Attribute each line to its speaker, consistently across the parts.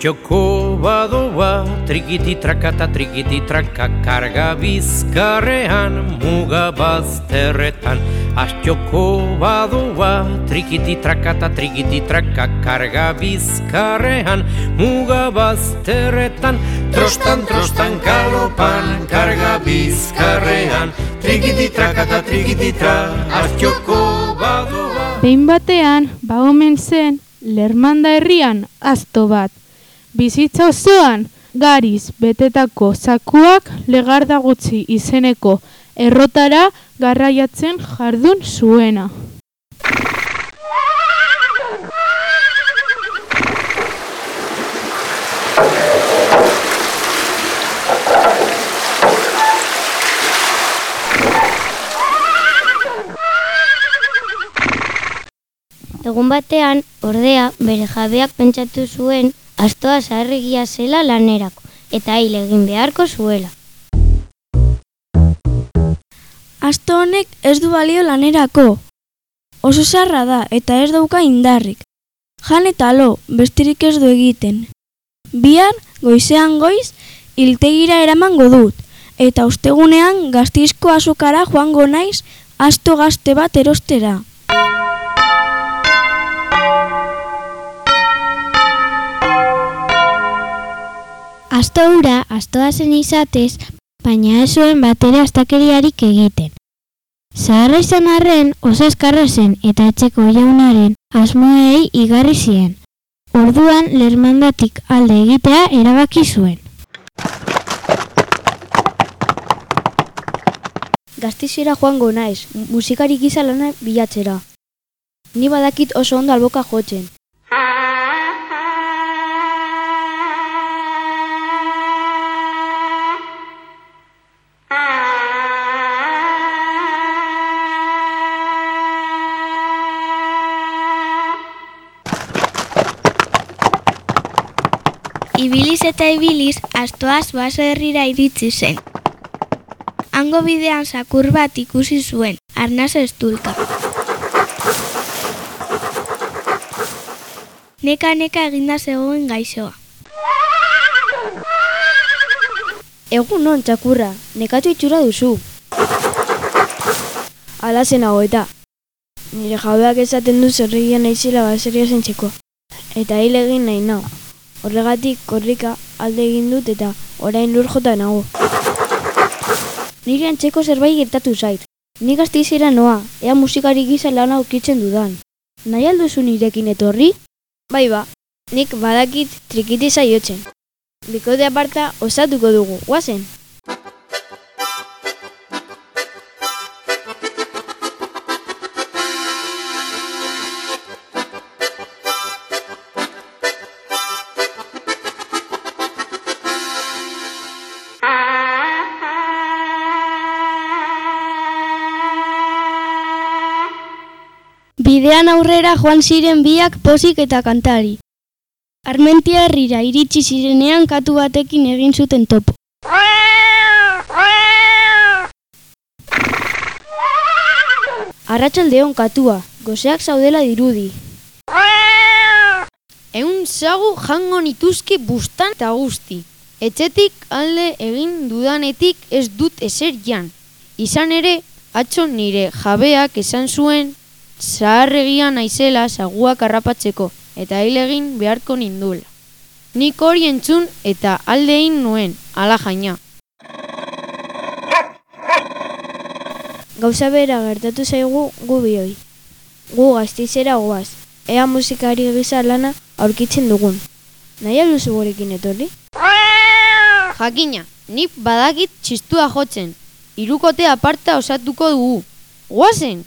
Speaker 1: Astxoko badoa, trikiti trakata, trikiti traka, karga bizkarrean, muga bazterretan. Astxoko badoa, trikiti trakata, trikiti traka, karga bizkarrean, muga bazterretan. Trostan, trostan, kalopan, karga bizkarrean, trikiti trakata, trikiti tra, astxoko badoa.
Speaker 2: Behin batean, ba omen zen, lermanda herrian, azto bat. Bizitza osoan, gariz betetako zakuak legarda gutxi izeneko errotara garraiatzen jardun zuena.
Speaker 3: Egun batean, ordea, bere jabeak pentsatu zuen astoa zaharregia zela lanerako, eta hil egin beharko zuela.
Speaker 4: Asto honek ez du balio lanerako. Oso zarra da eta ez dauka indarrik. Jan eta lo, bestirik ez du egiten. Bihar, goizean goiz, iltegira eramango dut, eta ustegunean gaztizko azukara joango naiz asto gazte bat erostera.
Speaker 3: Asto hura, astoa zen izatez, baina ez zuen batera astakeriarik egiten. Zaharra izan arren, oso eskarra zen eta etxeko jaunaren asmoei igarri zien. Orduan, lermandatik alde egitea erabaki zuen.
Speaker 4: Gaztizera joango naiz, musikari gisa lana bilatzera. Ni badakit oso ondo alboka jotzen.
Speaker 5: Ibiliz eta ibiliz, astoaz baso herrira iritsi zen. Hango bidean sakur bat ikusi zuen, arnaz estulka. Neka-neka eginda zegoen gaixoa.
Speaker 4: Egun non, txakurra, nekatu itxura duzu. Ala zenago eta. Nire jabeak esaten du zerregia naizela baseria zentzeko. Eta hil egin nahi nau. Horregatik korrika alde egin dut eta orain lur jota nago. Nire antzeko zerbait gertatu zait. Ni gaztizera noa, ea musikari gisa lana aurkitzen dudan. Nahi alduzu nirekin etorri? Bai ba, nik badakit trikiti zaiotzen. Bikote aparta osatuko dugu, guazen?
Speaker 5: Aurrera joan ziren biak pozik eta kantari. Armentia herrira iritsi zirenean katu batekin egin zuten topo.
Speaker 4: Arratsaldeon katua, goseak zaudela dirudi.
Speaker 6: Eun zagu jango nituzke bustan eta guzti. Etxetik alde egin dudanetik ez dut ezer jan. Izan ere, atzo nire jabeak esan zuen zaharregia naizela zaguak harrapatzeko eta hil egin beharko nindula. Nik hori entzun eta alde egin nuen, ala jaina.
Speaker 4: Gauza bera gertatu zaigu gu bioi. Gu gaztizera goaz, ea musikari gisa lana aurkitzen dugun. Nahi aluzu gurekin etorri?
Speaker 6: Jakina, nik badakit txistua jotzen. Hirukote aparta osatuko dugu. Guazen!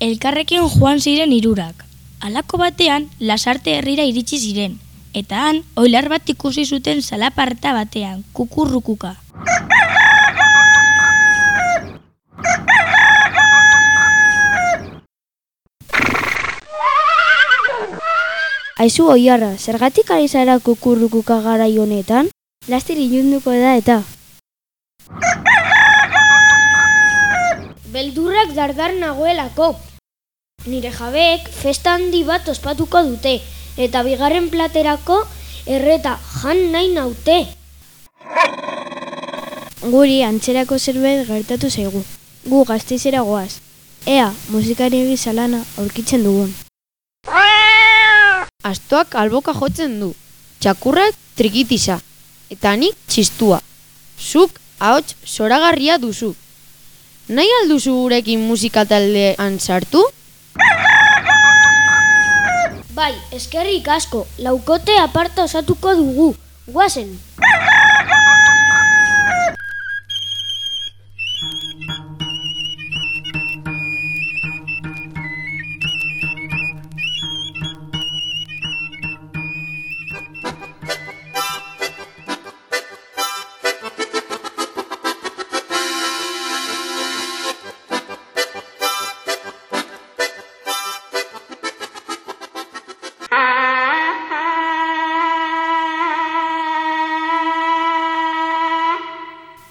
Speaker 7: Elkarrekin joan ziren hirurak. Halako batean, lasarte herrira iritsi ziren.
Speaker 8: Eta han, oilar bat ikusi zuten salaparta batean, kukurrukuka.
Speaker 4: Aizu oiarra, zergatik ari zara kukurrukuka garai honetan? Laster ilunduko da eta.
Speaker 7: Beldurrak dardar nagoelako. Nire jabeek festa handi bat ospatuko dute, eta bigarren platerako erreta jan nahi naute.
Speaker 4: Guri antzerako zerbait gertatu zaigu. Gu gazteizera goaz. Ea, musikari egizalana aurkitzen dugun.
Speaker 6: Astoak alboka jotzen du. Txakurrak trikitisa. Eta nik txistua. Zuk ahots zoragarria duzu. Nahi alduzu gurekin musika taldean sartu?
Speaker 7: Bai, eskerrik asko, laukote aparta osatuko dugu. Guazen.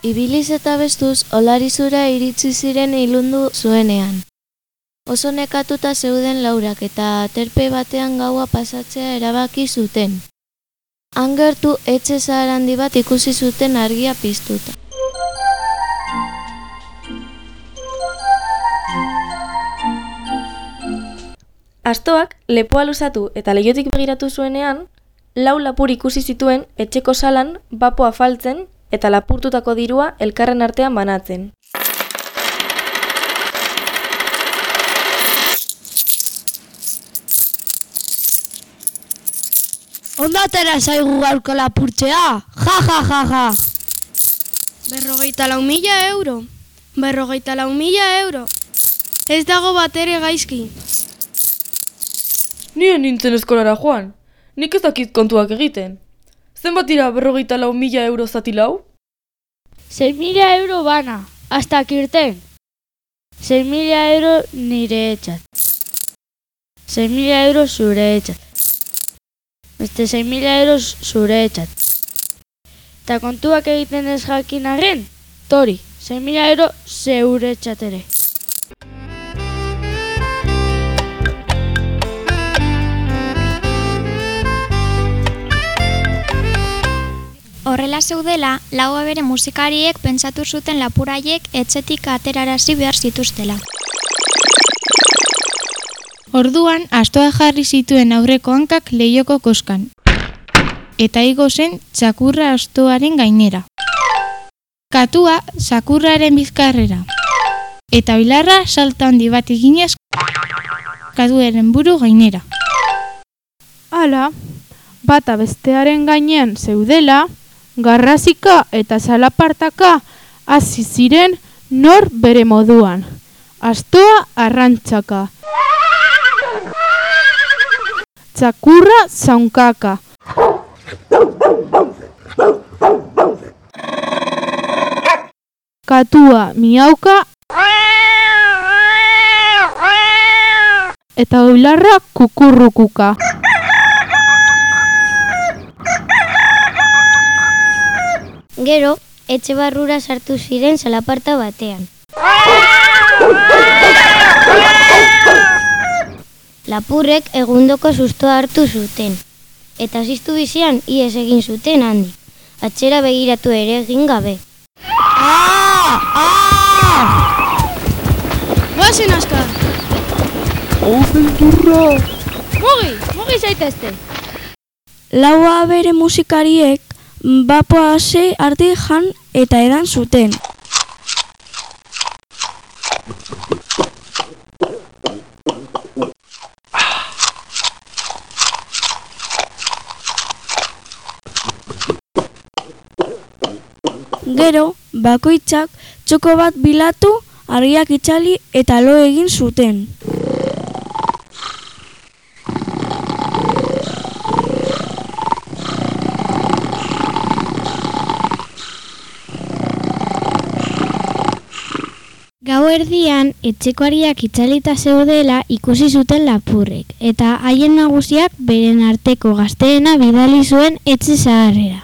Speaker 9: Ibiliz eta bestuz, olarizura iritsi ziren ilundu zuenean. Oso nekatuta zeuden laurak eta terpe batean gaua pasatzea erabaki zuten. Angertu etxe zahar bat ikusi zuten argia piztuta.
Speaker 10: Astoak lepoa luzatu eta leiotik begiratu zuenean, lau lapur ikusi zituen etxeko salan bapo afaltzen eta lapurtutako dirua elkarren artean banatzen.
Speaker 8: Ondatera zaigu gaurko lapurtzea, ja ja ja ja.
Speaker 2: Berrogeita lau mila euro. Berrogeita lau mila euro. Ez dago bat ere gaizki.
Speaker 10: Nien nintzen eskolara joan, nik ez dakit kontuak egiten. Zenbat dira berrogeita lau mila euro zati lau?
Speaker 11: 6 mila euro bana, hasta kirten. 6 mila euro nire etxat. 6 mila euro zure etxat. Beste 6 mila euro zure etxat. Ta kontuak egiten ez jakin arren, tori, 6 mila euro zeure etxat ere.
Speaker 12: Horrela zeudela, lau bere musikariek pentsatu zuten lapuraiek etxetik aterarazi behar zituztela.
Speaker 2: Orduan, astoa jarri zituen aurreko hankak lehioko koskan. Eta igo zen txakurra astoaren gainera. Katua zakurraren bizkarrera. Eta bilarra salta handi bat eginez katuaren buru gainera. Hala, bata bestearen gainean zeudela, garrasika eta salapartaka hasi ziren nor bere moduan. Astoa arrantzaka. Txakurra zaunkaka. Katua miauka. Eta oilarra kukurrukuka.
Speaker 3: Gero, etxe barrura sartu ziren salaparta batean. Lapurrek egundoko sustoa hartu zuten. Eta ziztu bizian ies egin zuten handi. Atxera begiratu ere egin gabe.
Speaker 2: Guazen askar!
Speaker 10: Hau beldurra!
Speaker 2: Mugi, mugi zaitezte!
Speaker 8: Laua bere musikariek bapoa ze arte jan eta edan zuten. Gero, bakoitzak txoko bat bilatu, argiak itzali eta lo egin zuten.
Speaker 13: Erdian, etxekoariak itzalita zeudela ikusi zuten lapurrek, eta haien nagusiak beren arteko gazteena bidali zuen etxe zaharrera.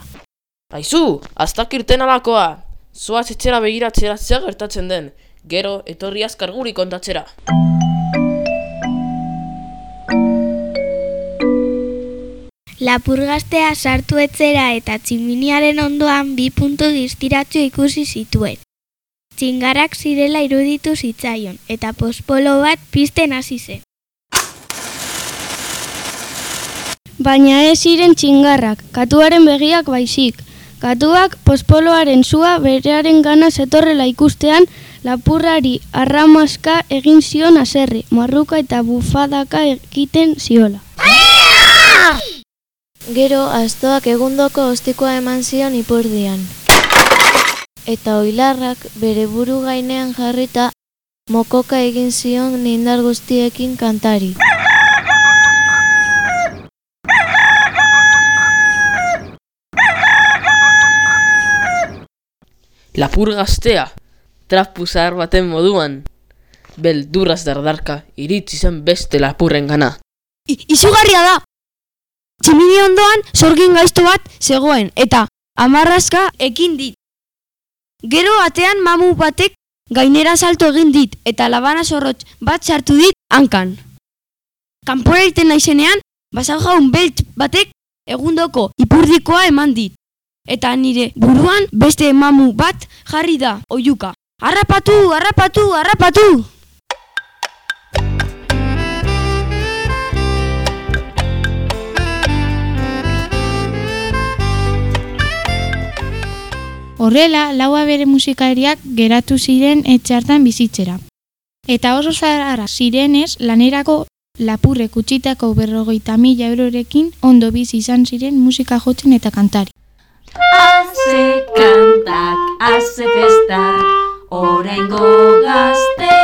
Speaker 14: Aizu, aztak irten alakoa! Zoaz etxera begiratzera zer gertatzen den, gero etorri azkar guri kontatzera.
Speaker 15: Lapurgaztea sartu etzera eta tximiniaren ondoan bi puntu distiratzu ikusi zituen. Txingarrak zirela iruditu zitzaion eta pospolo bat pizten hasi zen.
Speaker 16: Baina ez ziren txingarrak, katuaren begiak baizik. Katuak pospoloaren zua berearen gana zetorrela ikustean, lapurrari arramaska egin zion aserri, marruka eta bufadaka egiten ziola.
Speaker 9: Gero, astoak egundoko ostikoa eman zion ipurdian. Eta oilarrak bere buru gainean jarrita mokoka egin zion nindar guztiekin kantari.
Speaker 14: Lapur gaztea, trapu zahar baten moduan. Beldurraz dardarka iritsi zen beste lapurren gana.
Speaker 17: Izugarria da! Tximini ondoan sorgin gaizto bat zegoen eta amarrazka ekin dit. Gero atean mamu batek gainera salto egin dit eta labana zorrotz bat sartu dit hankan. Kanpora iten naizenean, basau jaun belt batek egundoko ipurdikoa eman dit. Eta nire buruan beste mamu bat jarri da, oiuka. Arrapatu, arrapatu, arrapatu!
Speaker 5: Horrela, laua bere musikariak geratu ziren etxartan bizitzera. Eta oso zarara zirenez, lanerako lapurrek utzitako berrogeita mila eurorekin ondo bizi izan ziren musika jotzen eta kantari.
Speaker 10: Haze kantak, haze festak, orengo gazte